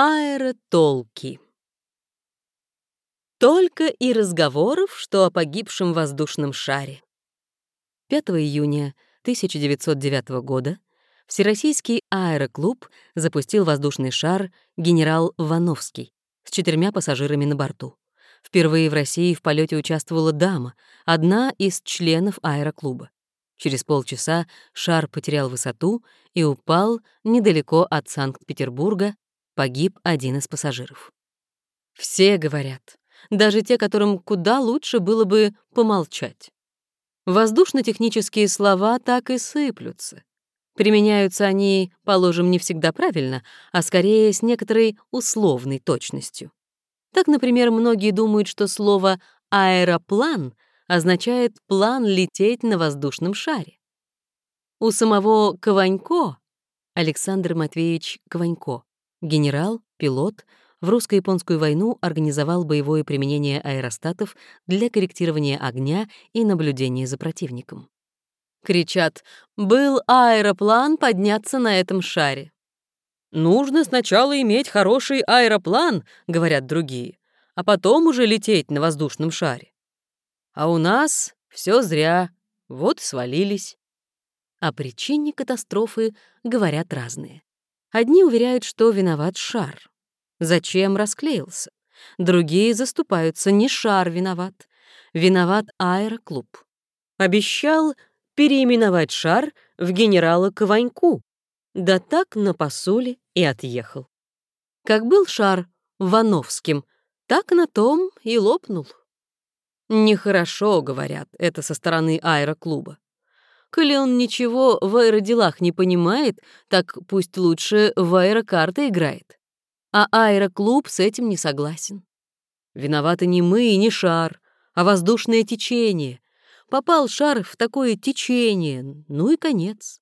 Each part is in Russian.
Аэротолки. Только и разговоров, что о погибшем воздушном шаре. 5 июня 1909 года Всероссийский аэроклуб запустил воздушный шар «Генерал Вановский» с четырьмя пассажирами на борту. Впервые в России в полете участвовала дама, одна из членов аэроклуба. Через полчаса шар потерял высоту и упал недалеко от Санкт-Петербурга Погиб один из пассажиров. Все говорят, даже те, которым куда лучше было бы помолчать. Воздушно-технические слова так и сыплются. Применяются они, положим, не всегда правильно, а скорее с некоторой условной точностью. Так, например, многие думают, что слово «аэроплан» означает «план лететь на воздушном шаре». У самого Кованько, Александр Матвеевич Кованько, Генерал, пилот, в русско-японскую войну организовал боевое применение аэростатов для корректирования огня и наблюдения за противником. Кричат «Был аэроплан подняться на этом шаре». «Нужно сначала иметь хороший аэроплан», — говорят другие, «а потом уже лететь на воздушном шаре». А у нас все зря, вот свалились. О причине катастрофы говорят разные. Одни уверяют, что виноват шар. Зачем расклеился? Другие заступаются, не шар виноват. Виноват аэроклуб. Обещал переименовать шар в генерала Кованьку. Да так на посоле и отъехал. Как был шар Вановским, так на том и лопнул. Нехорошо, говорят, это со стороны аэроклуба. Коли он ничего в аэроделах не понимает, так пусть лучше в аэрокарты играет. А аэроклуб с этим не согласен. Виноваты не мы и не шар, а воздушное течение. Попал шар в такое течение, ну и конец.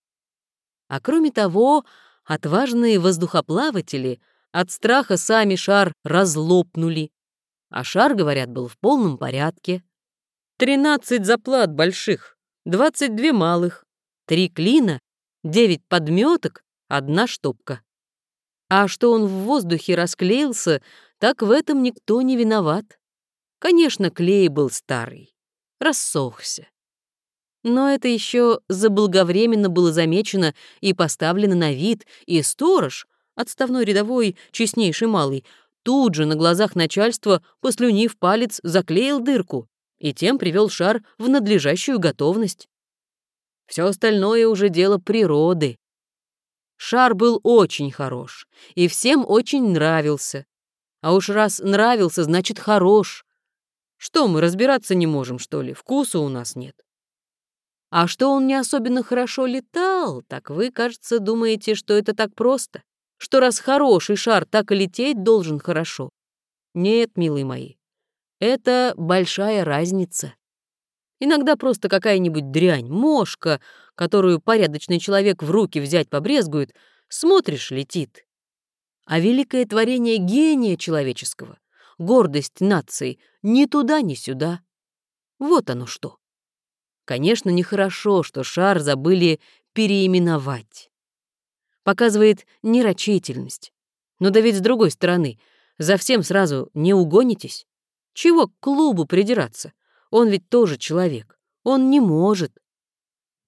А кроме того, отважные воздухоплаватели от страха сами шар разлопнули. А шар, говорят, был в полном порядке. Тринадцать заплат больших, 22 малых, три клина, 9 подметок, одна штопка. А что он в воздухе расклеился, так в этом никто не виноват. Конечно, клей был старый, рассохся. Но это еще заблаговременно было замечено и поставлено на вид, и сторож, отставной рядовой, честнейший малый, тут же на глазах начальства, послюнив палец, заклеил дырку и тем привел шар в надлежащую готовность. Все остальное уже дело природы. Шар был очень хорош и всем очень нравился. А уж раз нравился, значит хорош. Что, мы разбираться не можем, что ли? Вкуса у нас нет. А что он не особенно хорошо летал, так вы, кажется, думаете, что это так просто, что раз хороший шар так и лететь должен хорошо. Нет, милые мои, это большая разница. Иногда просто какая-нибудь дрянь, мошка, которую порядочный человек в руки взять побрезгует, смотришь, летит. А великое творение гения человеческого, гордость нации, ни туда, ни сюда. Вот оно что. Конечно, нехорошо, что шар забыли переименовать. Показывает нерочительность. Но да ведь с другой стороны, за всем сразу не угонитесь. Чего к клубу придираться? Он ведь тоже человек. Он не может.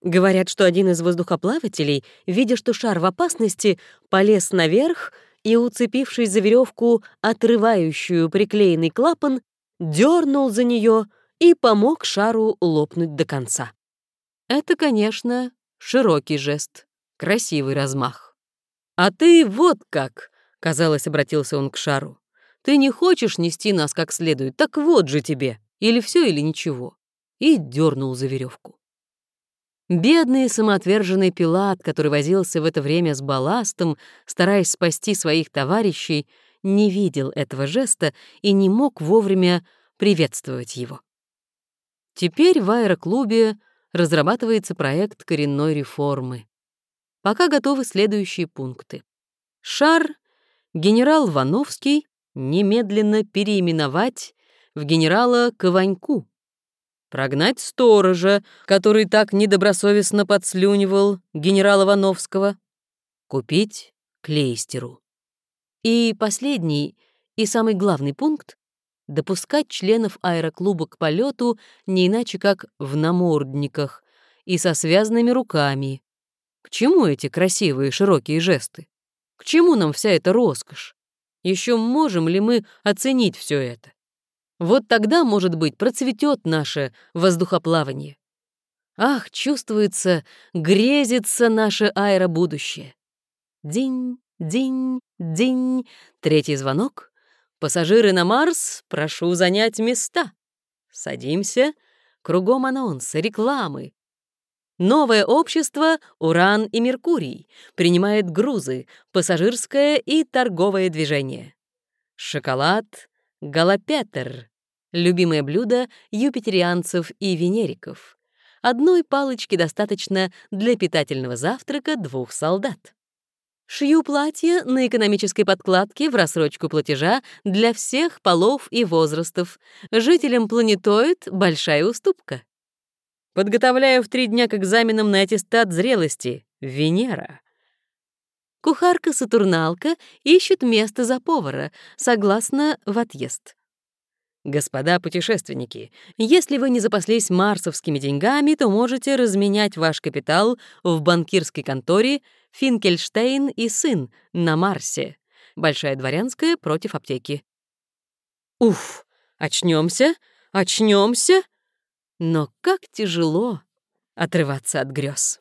Говорят, что один из воздухоплавателей, видя, что шар в опасности, полез наверх и, уцепившись за веревку, отрывающую приклеенный клапан, дернул за нее и помог шару лопнуть до конца. Это, конечно, широкий жест, красивый размах. «А ты вот как!» — казалось, обратился он к шару. Ты не хочешь нести нас как следует, так вот же тебе. Или все, или ничего. И дернул за веревку. Бедный самоотверженный Пилат, который возился в это время с балластом, стараясь спасти своих товарищей, не видел этого жеста и не мог вовремя приветствовать его. Теперь в аэроклубе разрабатывается проект коренной реформы. Пока готовы следующие пункты. Шар, генерал Вановский немедленно переименовать в генерала Кованьку, прогнать сторожа, который так недобросовестно подслюнивал генерала Вановского, купить клейстеру. И последний, и самый главный пункт — допускать членов аэроклуба к полету не иначе как в намордниках и со связанными руками. К чему эти красивые широкие жесты? К чему нам вся эта роскошь? Еще можем ли мы оценить все это? Вот тогда, может быть, процветет наше воздухоплавание. Ах, чувствуется, грезится наше аэробудущее. День, день, день. Третий звонок. Пассажиры на Марс, прошу занять места. Садимся. Кругом анонсы, рекламы. Новое общество «Уран и Меркурий» принимает грузы, пассажирское и торговое движение. Шоколад, галопетер — любимое блюдо юпитерианцев и венериков. Одной палочки достаточно для питательного завтрака двух солдат. Шью платье на экономической подкладке в рассрочку платежа для всех полов и возрастов. Жителям планетоид большая уступка. Подготовляю в три дня к экзаменам на аттестат зрелости. Венера. Кухарка-сатурналка ищет место за повара, согласно в отъезд. Господа путешественники, если вы не запаслись марсовскими деньгами, то можете разменять ваш капитал в банкирской конторе Финкельштейн и сын на Марсе. Большая дворянская против аптеки. Уф, очнемся, очнемся. Но как тяжело отрываться от грез.